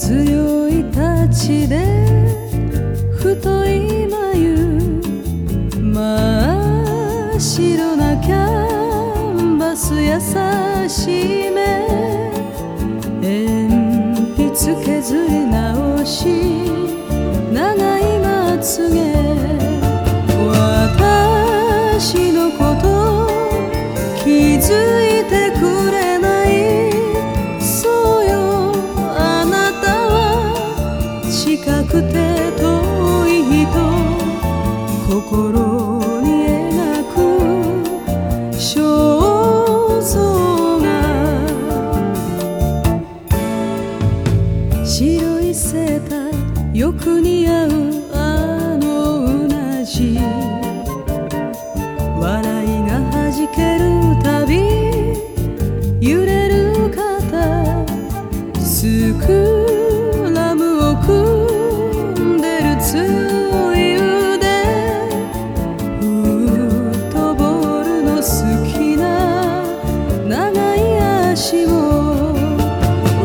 強い太刀で太い眉真っ白なキャンバス優しい目鉛筆削り直し長いまつげ心に描く肖像画白いセーターよく似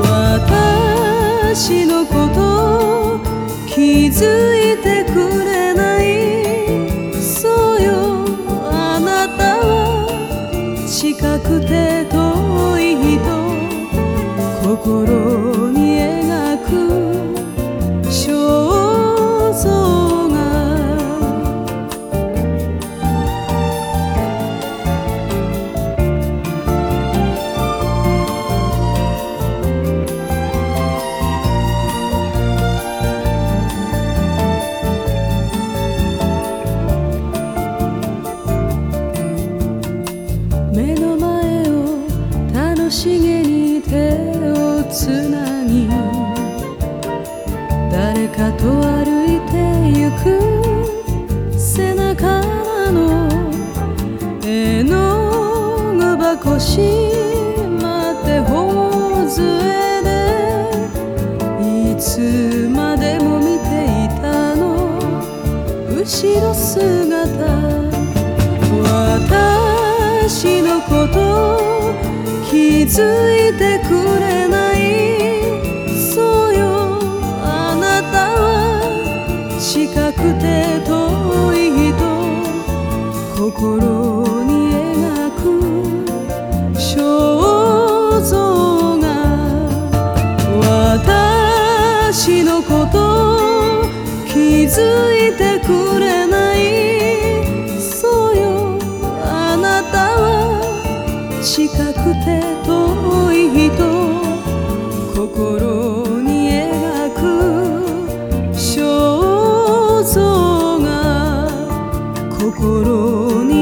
私のこと気づいてくれないそうよ。あなたは近くて遠い人。心つなぎ誰かと歩いてゆく背中の絵の具箱しまって頬杖でいつまでも見ていたの後ろ姿私のこと気づいてくれ心に描く肖像画。私のこと気づいて心に